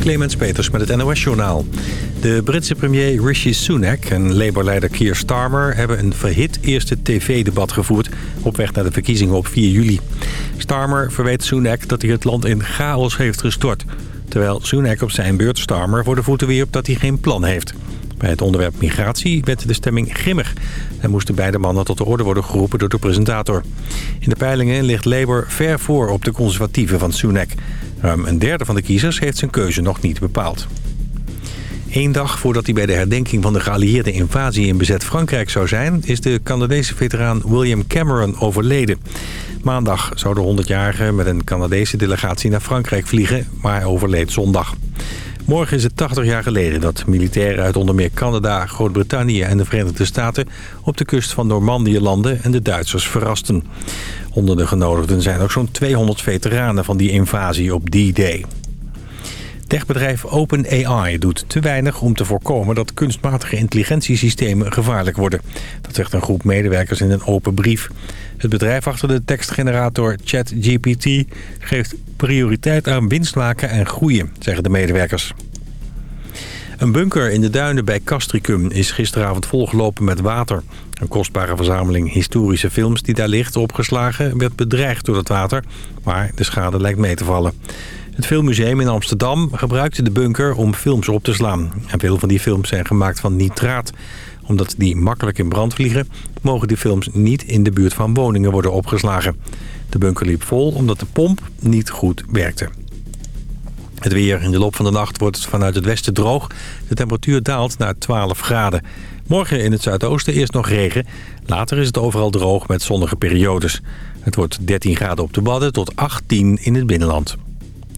Clemens Peters met het NOS-journaal. De Britse premier Rishi Sunak en Labour-leider Keir Starmer... hebben een verhit eerste tv-debat gevoerd... op weg naar de verkiezingen op 4 juli. Starmer verweet Sunak dat hij het land in chaos heeft gestort... terwijl Sunak op zijn beurt Starmer voor de voeten wierp dat hij geen plan heeft. Bij het onderwerp migratie werd de stemming grimmig... en moesten beide mannen tot de orde worden geroepen door de presentator. In de peilingen ligt Labour ver voor op de conservatieven van Sunak... Ruim een derde van de kiezers heeft zijn keuze nog niet bepaald. Eén dag voordat hij bij de herdenking van de geallieerde invasie in bezet Frankrijk zou zijn... is de Canadese veteraan William Cameron overleden. Maandag zou de 100-jarige met een Canadese delegatie naar Frankrijk vliegen... maar hij overleed zondag. Morgen is het 80 jaar geleden dat militairen uit onder meer Canada, Groot-Brittannië en de Verenigde Staten op de kust van Normandië landen en de Duitsers verrasten. Onder de genodigden zijn ook zo'n 200 veteranen van die invasie op D-Day. Techbedrijf OpenAI doet te weinig om te voorkomen dat kunstmatige intelligentiesystemen gevaarlijk worden. Dat zegt een groep medewerkers in een open brief. Het bedrijf achter de tekstgenerator ChatGPT geeft prioriteit aan winst maken en groeien, zeggen de medewerkers. Een bunker in de duinen bij Castricum is gisteravond volgelopen met water. Een kostbare verzameling historische films die daar ligt opgeslagen... werd bedreigd door het water, maar de schade lijkt mee te vallen. Het Filmmuseum in Amsterdam gebruikte de bunker om films op te slaan. En veel van die films zijn gemaakt van nitraat. Omdat die makkelijk in brand vliegen... mogen die films niet in de buurt van woningen worden opgeslagen. De bunker liep vol omdat de pomp niet goed werkte. Het weer in de loop van de nacht wordt vanuit het westen droog. De temperatuur daalt naar 12 graden. Morgen in het zuidoosten eerst nog regen. Later is het overal droog met zonnige periodes. Het wordt 13 graden op de Wadden tot 18 in het binnenland.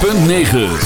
106.9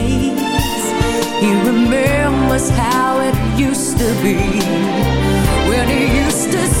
He remembers how it used to be. When he used to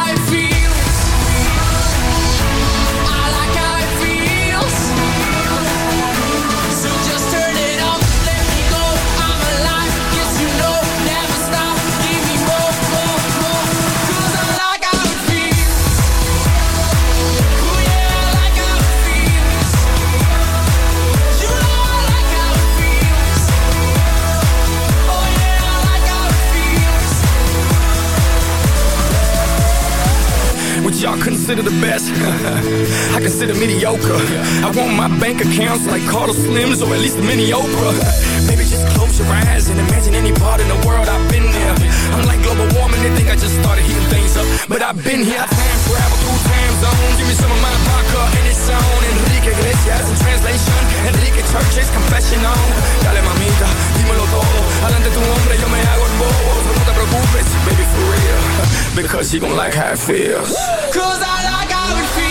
y'all consider the best? I consider mediocre. I want my bank accounts like Carter Slims or at least a mini Oprah. Maybe just close your eyes and imagine any part in the world I've been there. I'm like global warming, they think I just started heating things up. But I've been here, I time travel through time zones. Give me some of my vodka and it's on. Enrique Iglesias in translation. Enrique Church's confession on. Dale mamita, dímelo todo. Adelante tu hombre, yo me hago el bobo. No te preocupes, baby, for real. Because you gon' like how it feels. Cause I like how it feels.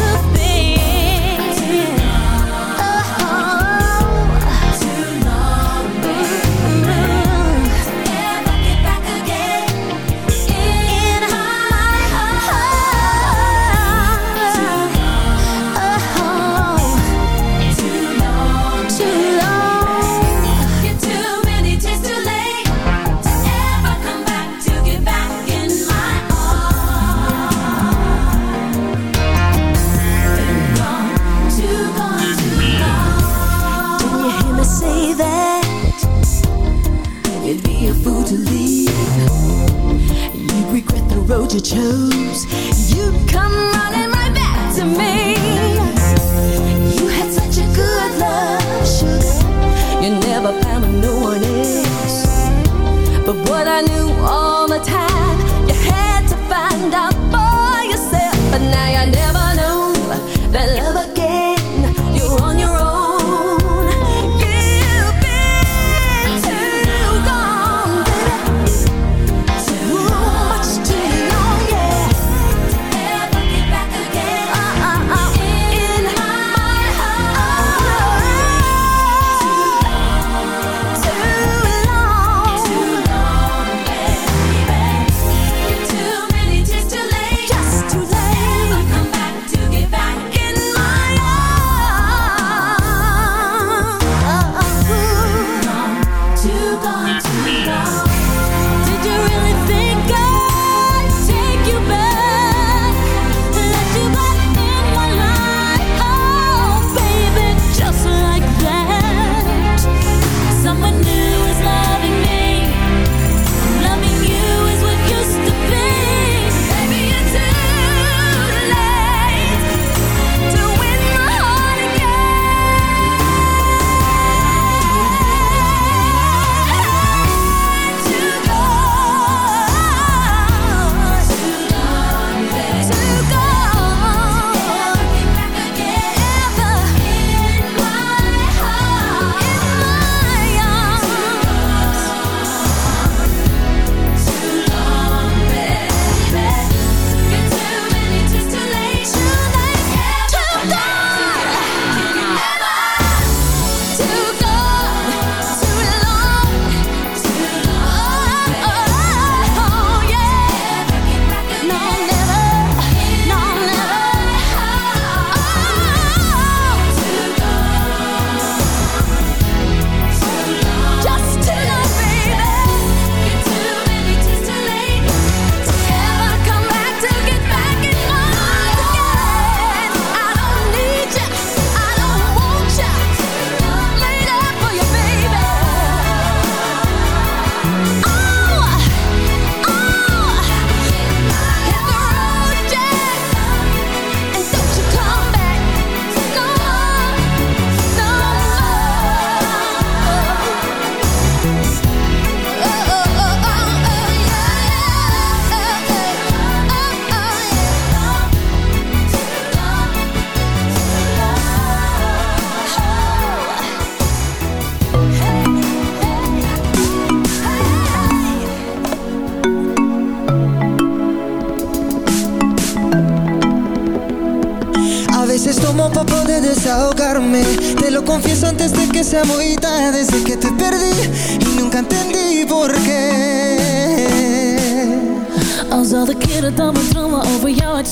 you chose.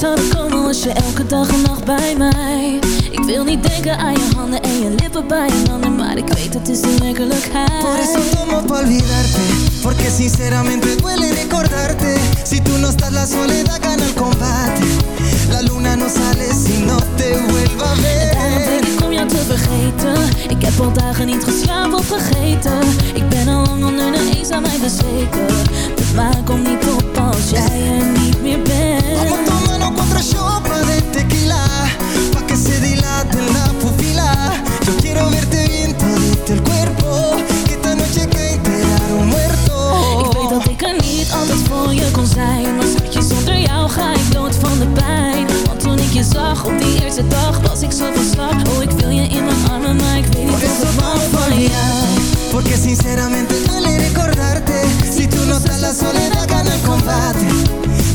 Uit zouden komen Was je elke dag en nacht bij mij. Ik wil niet denken aan je handen en je lippen bij een ander Maar ik weet het is de werkelijkheid. Por eso tomo pa' olvidarte Porque sinceramente duele recordarte. Si tú no estás la soledad gana el combate. La luna no sale si no te vuelva a Daarom ver denk ik om jou te vergeten. Ik heb al dagen niet geslapen of vergeten. Ik ben al lang onder de eens aan mij bezweken. De maan komt niet op als jij er niet meer bent de tequila Pa' que se dilate la pupila. Yo quiero verte bien todito el cuerpo Que esta noche que enterar un muerto. Ik weet dat ik er niet altijd voor je kon zijn Maar schatje, zonder jou ga ik dood van de pijn. Want toen ik je zag op die eerste dag Was ik zo van slag. Oh, ik wil je in mijn armen Maar ik weet niet of pa' van jou. Porque sinceramente duele recordarte. Si tú no estás la soledad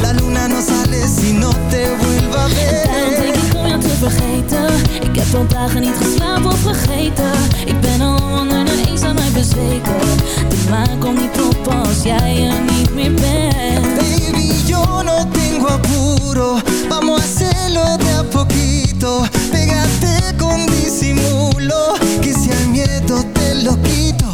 La luna no sale si no te vuelva a Daarom ver. denk ik om jou te vergeten. Ik heb al dagen niet geslapen of vergeten. Ik ben al onder de eens aan mij bezweken. De maan komt niet op als jij er niet meer bent. Baby, yo no tengo apuro. Vamos a hacerlo de a poquito. Pégate con disimulo Que si al miedo te lo quito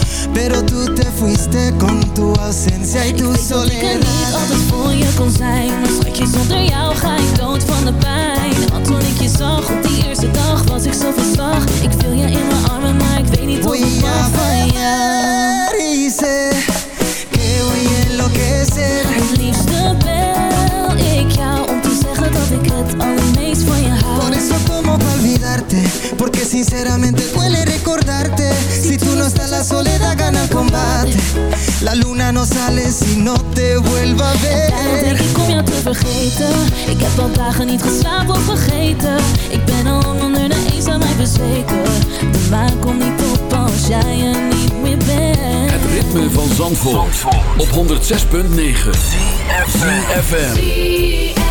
Pero tú te fuiste con tu ausencia y tu soledad. Ik weet dat ik niet altijd voor je kon zijn. Maar schatje, zonder jou ga ik dood van de pijn. Want toen ik je zag op die eerste dag was ik zo verslag. Ik viel je in mijn armen, maar ik weet niet hoe ik mag van jou. Dice que voy a enloquecer. Het liefste bel ik jou om te zeggen dat ik het allermeest van je hou. Porque sinceramente duele recordarte. Si tú no estás la soledad gana el combate. La luna no sale si no te vuelva a ver. Daarom denk ik om jou te vergeten. Ik heb al dagen niet geslapen of vergeten. Ik ben al lang onder de eenzaamheid bezweken. De maan komt niet op als jij er niet meer bent. Het ritme van Zandvoort, op 106.9 FM.